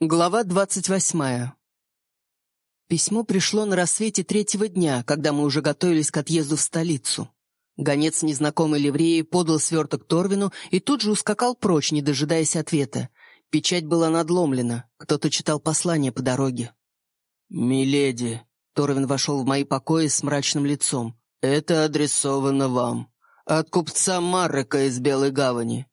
Глава двадцать восьмая. Письмо пришло на рассвете третьего дня, когда мы уже готовились к отъезду в столицу. Гонец незнакомой ливреи подал сверток Торвину и тут же ускакал прочь, не дожидаясь ответа. Печать была надломлена, кто-то читал послание по дороге. «Миледи», — Торвин вошел в мои покои с мрачным лицом, — «это адресовано вам. От купца Маррека из Белой Гавани.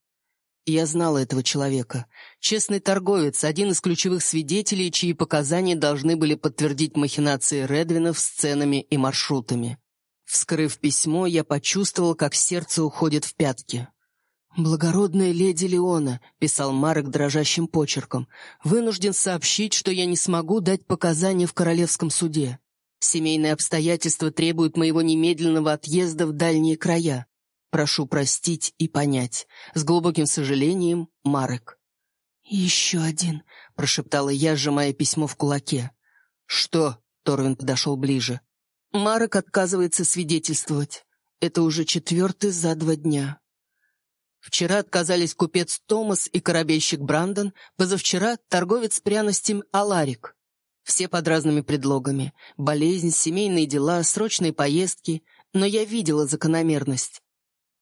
Я знала этого человека. Честный торговец, один из ключевых свидетелей, чьи показания должны были подтвердить махинации Редвинов с ценами и маршрутами. Вскрыв письмо, я почувствовал, как сердце уходит в пятки. «Благородная леди Леона», — писал Марек дрожащим почерком, «вынужден сообщить, что я не смогу дать показания в королевском суде. Семейные обстоятельства требуют моего немедленного отъезда в дальние края. Прошу простить и понять. С глубоким сожалением, Марек. «Еще один», — прошептала я, сжимая письмо в кулаке. «Что?» — Торвин подошел ближе. «Марек отказывается свидетельствовать. Это уже четвертый за два дня». Вчера отказались купец Томас и корабельщик Брандон, позавчера торговец пряностями Аларик. Все под разными предлогами. Болезнь, семейные дела, срочные поездки. Но я видела закономерность.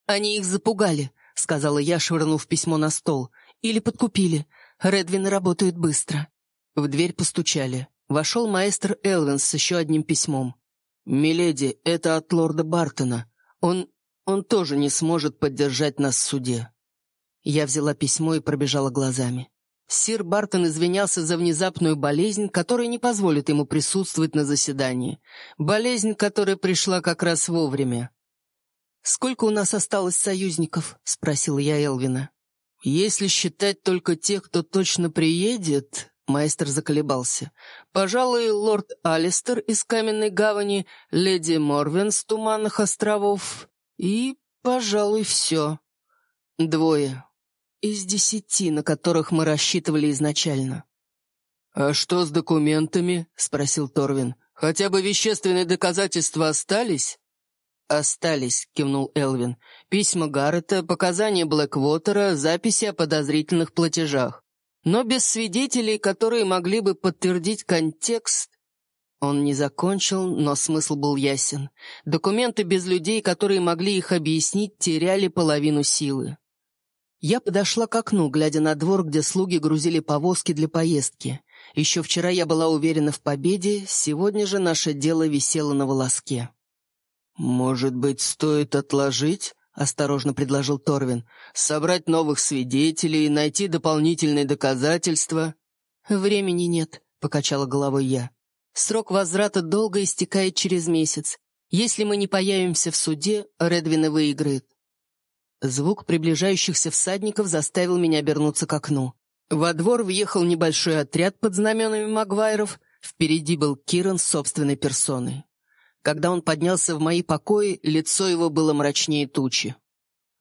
«Они их запугали», — сказала я, швырнув письмо на стол. «Или подкупили. Редвины работают быстро». В дверь постучали. Вошел маэстр Элвинс с еще одним письмом. «Миледи, это от лорда Бартона. Он... он тоже не сможет поддержать нас в суде». Я взяла письмо и пробежала глазами. Сир Бартон извинялся за внезапную болезнь, которая не позволит ему присутствовать на заседании. Болезнь, которая пришла как раз вовремя. «Сколько у нас осталось союзников?» — спросил я Элвина. «Если считать только тех, кто точно приедет...» Майстер заколебался. «Пожалуй, лорд Алистер из Каменной Гавани, леди Морвен с Туманных островов и, пожалуй, все. Двое. Из десяти, на которых мы рассчитывали изначально». «А что с документами?» — спросил Торвин. «Хотя бы вещественные доказательства остались?» «Остались», — кивнул Элвин. «Письма Гаррета, показания Блэквотера, записи о подозрительных платежах. Но без свидетелей, которые могли бы подтвердить контекст...» Он не закончил, но смысл был ясен. Документы без людей, которые могли их объяснить, теряли половину силы. Я подошла к окну, глядя на двор, где слуги грузили повозки для поездки. Еще вчера я была уверена в победе, сегодня же наше дело висело на волоске. «Может быть, стоит отложить?» — осторожно предложил Торвин. «Собрать новых свидетелей, найти дополнительные доказательства?» «Времени нет», — покачала головой я. «Срок возврата долго истекает через месяц. Если мы не появимся в суде, Редвин выиграет». Звук приближающихся всадников заставил меня обернуться к окну. Во двор въехал небольшой отряд под знаменами Магуайров. Впереди был Киран собственной персоной. Когда он поднялся в мои покои, лицо его было мрачнее тучи.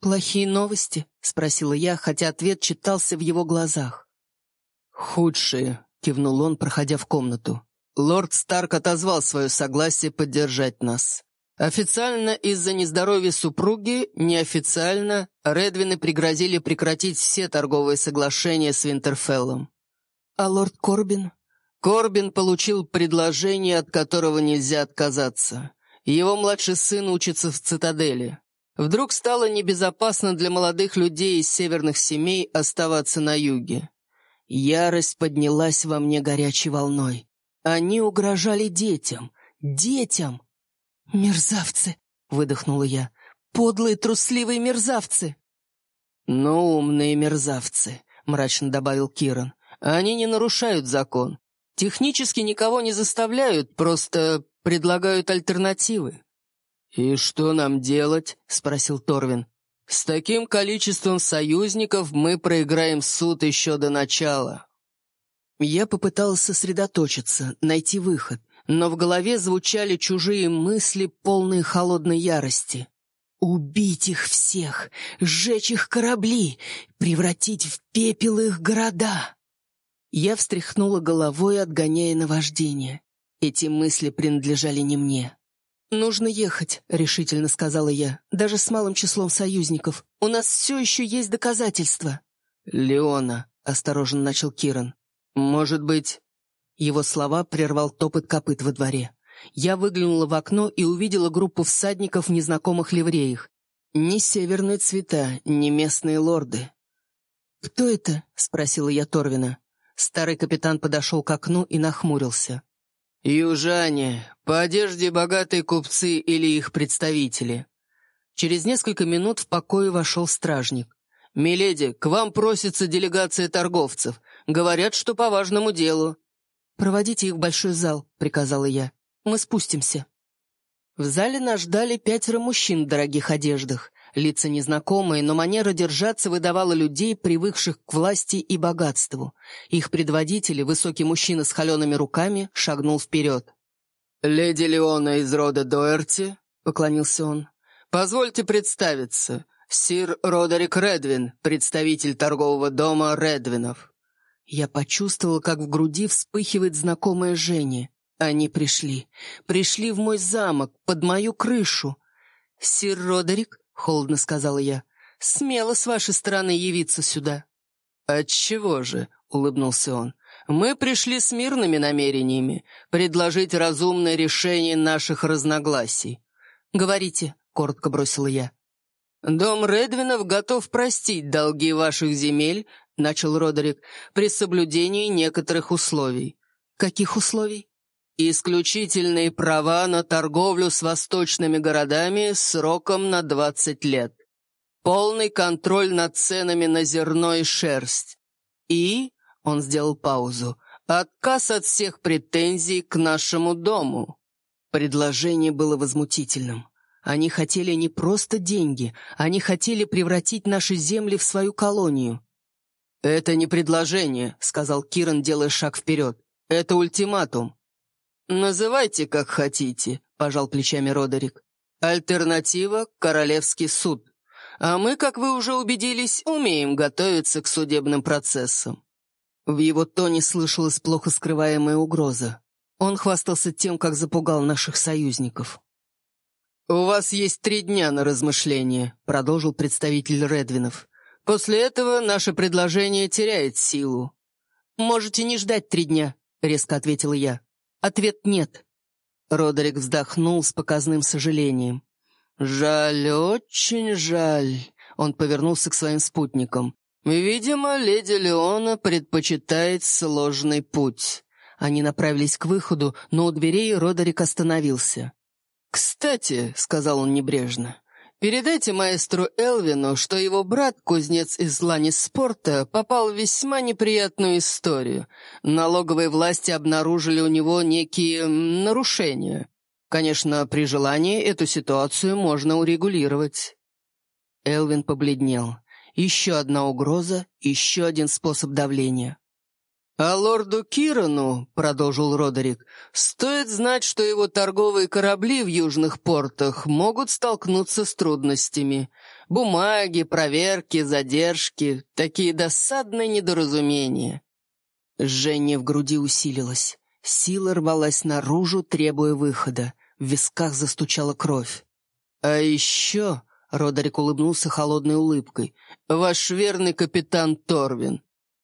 «Плохие новости?» — спросила я, хотя ответ читался в его глазах. «Худшие», — кивнул он, проходя в комнату. «Лорд Старк отозвал свое согласие поддержать нас. Официально из-за нездоровья супруги, неофициально Редвины пригрозили прекратить все торговые соглашения с Винтерфеллом». «А лорд Корбин?» Корбин получил предложение, от которого нельзя отказаться. Его младший сын учится в цитадели. Вдруг стало небезопасно для молодых людей из северных семей оставаться на юге. Ярость поднялась во мне горячей волной. Они угрожали детям. Детям! «Мерзавцы!» — выдохнула я. «Подлые, трусливые мерзавцы!» «Но умные мерзавцы», — мрачно добавил Киран. «Они не нарушают закон. Технически никого не заставляют, просто предлагают альтернативы. «И что нам делать?» — спросил Торвин. «С таким количеством союзников мы проиграем суд еще до начала». Я попытался сосредоточиться, найти выход, но в голове звучали чужие мысли, полные холодной ярости. Убить их всех, сжечь их корабли, превратить в пепел их города. Я встряхнула головой, отгоняя наваждение. Эти мысли принадлежали не мне. «Нужно ехать», — решительно сказала я, «даже с малым числом союзников. У нас все еще есть доказательства». «Леона», — осторожно начал Киран. Может быть...» Его слова прервал топот копыт во дворе. Я выглянула в окно и увидела группу всадников в незнакомых ливреях. Ни северные цвета, ни местные лорды. «Кто это?» — спросила я Торвина. Старый капитан подошел к окну и нахмурился. «Южане, по одежде богатые купцы или их представители». Через несколько минут в покое вошел стражник. «Миледи, к вам просится делегация торговцев. Говорят, что по важному делу». «Проводите их в большой зал», — приказала я. «Мы спустимся». В зале нас ждали пятеро мужчин в дорогих одеждах. Лица незнакомые, но манера держаться выдавала людей, привыкших к власти и богатству. Их предводитель, высокий мужчина с холеными руками, шагнул вперед. «Леди Леона из рода Доерти», — поклонился он, — «позвольте представиться. Сир Родерик Редвин, представитель торгового дома Редвинов». Я почувствовала, как в груди вспыхивает знакомое Женя. Они пришли. Пришли в мой замок, под мою крышу. «Сир Родерик, — холодно сказала я. «Смело с вашей стороны явиться сюда». «Отчего же?» — улыбнулся он. «Мы пришли с мирными намерениями предложить разумное решение наших разногласий». «Говорите», — коротко бросила я. «Дом Редвинов готов простить долги ваших земель», — начал Родерик, «при соблюдении некоторых условий». «Каких условий?» Исключительные права на торговлю с восточными городами сроком на 20 лет. Полный контроль над ценами на зерно и шерсть. И, он сделал паузу, отказ от всех претензий к нашему дому. Предложение было возмутительным. Они хотели не просто деньги, они хотели превратить наши земли в свою колонию. «Это не предложение», — сказал Киран, делая шаг вперед. «Это ультиматум. «Называйте, как хотите», — пожал плечами Родерик. «Альтернатива — Королевский суд. А мы, как вы уже убедились, умеем готовиться к судебным процессам». В его тоне слышалась плохо скрываемая угроза. Он хвастался тем, как запугал наших союзников. «У вас есть три дня на размышление», — продолжил представитель Редвинов. «После этого наше предложение теряет силу». «Можете не ждать три дня», — резко ответила я. Ответ «нет». Родерик вздохнул с показным сожалением. «Жаль, очень жаль», — он повернулся к своим спутникам. «Видимо, леди Леона предпочитает сложный путь». Они направились к выходу, но у дверей Родерик остановился. «Кстати», — сказал он небрежно, Передайте маэстру Элвину, что его брат, кузнец из Ланис-Спорта, попал в весьма неприятную историю. Налоговые власти обнаружили у него некие нарушения. Конечно, при желании эту ситуацию можно урегулировать. Элвин побледнел. Еще одна угроза, еще один способ давления. «А лорду Кирану, — продолжил Родерик, — стоит знать, что его торговые корабли в южных портах могут столкнуться с трудностями. Бумаги, проверки, задержки — такие досадные недоразумения». Жжение в груди усилилось. Сила рвалась наружу, требуя выхода. В висках застучала кровь. «А еще...» — Родерик улыбнулся холодной улыбкой. «Ваш верный капитан Торвин.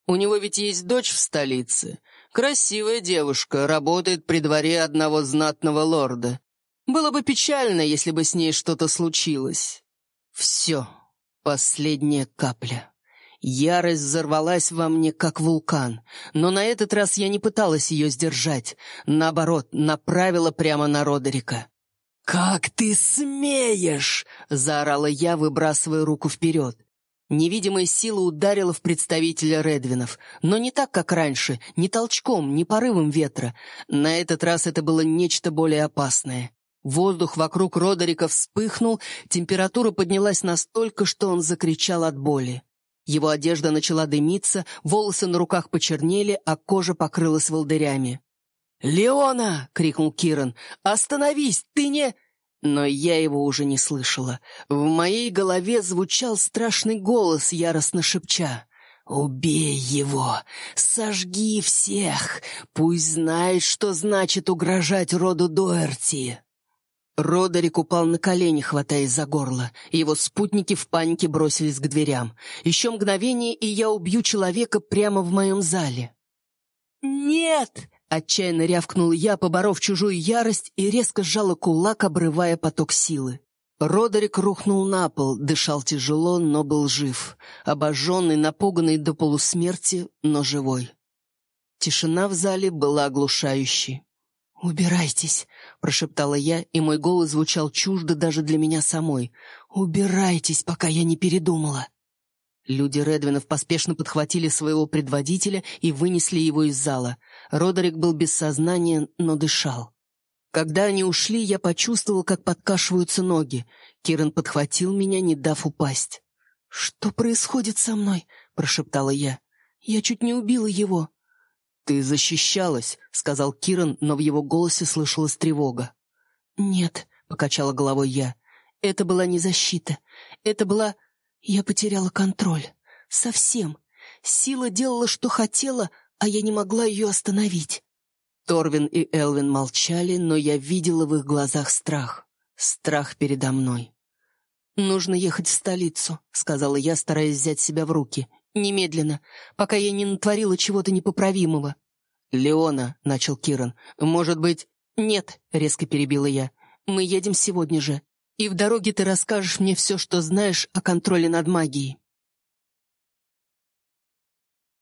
У него ведь есть дочь в столице. Красивая девушка, работает при дворе одного знатного лорда. Было бы печально, если бы с ней что-то случилось. Все. Последняя капля. Ярость взорвалась во мне, как вулкан. Но на этот раз я не пыталась ее сдержать. Наоборот, направила прямо на Родерика. «Как ты смеешь!» — заорала я, выбрасывая руку вперед. Невидимая сила ударила в представителя Редвинов, но не так, как раньше, не толчком, не порывом ветра. На этот раз это было нечто более опасное. Воздух вокруг Родерика вспыхнул, температура поднялась настолько, что он закричал от боли. Его одежда начала дымиться, волосы на руках почернели, а кожа покрылась волдырями. «Леона!» — крикнул Киран. «Остановись! Ты не...» Но я его уже не слышала. В моей голове звучал страшный голос, яростно шепча. «Убей его! Сожги всех! Пусть знает, что значит угрожать роду Дуэрти!» Родерик упал на колени, хватаясь за горло. Его спутники в панике бросились к дверям. Еще мгновение, и я убью человека прямо в моем зале. «Нет!» — отчаянно рявкнул я, поборов чужую ярость, и резко сжала кулак, обрывая поток силы. Родерик рухнул на пол, дышал тяжело, но был жив. Обожженный, напуганный до полусмерти, но живой. Тишина в зале была оглушающей. «Убирайтесь», — прошептала я, и мой голос звучал чуждо даже для меня самой. «Убирайтесь, пока я не передумала». Люди Редвинов поспешно подхватили своего предводителя и вынесли его из зала. Родерик был без сознания, но дышал. Когда они ушли, я почувствовал, как подкашиваются ноги. Киран подхватил меня, не дав упасть. «Что происходит со мной?» — прошептала я. «Я чуть не убила его». «Ты защищалась», — сказал Киран, но в его голосе слышалась тревога. «Нет», — покачала головой я. «Это была не защита. Это была я потеряла контроль. Совсем. Сила делала, что хотела, а я не могла ее остановить. Торвин и Элвин молчали, но я видела в их глазах страх. Страх передо мной. «Нужно ехать в столицу», — сказала я, стараясь взять себя в руки. «Немедленно, пока я не натворила чего-то непоправимого». «Леона», — начал Киран, — «может быть...» «Нет», — резко перебила я. «Мы едем сегодня же и в дороге ты расскажешь мне все, что знаешь о контроле над магией».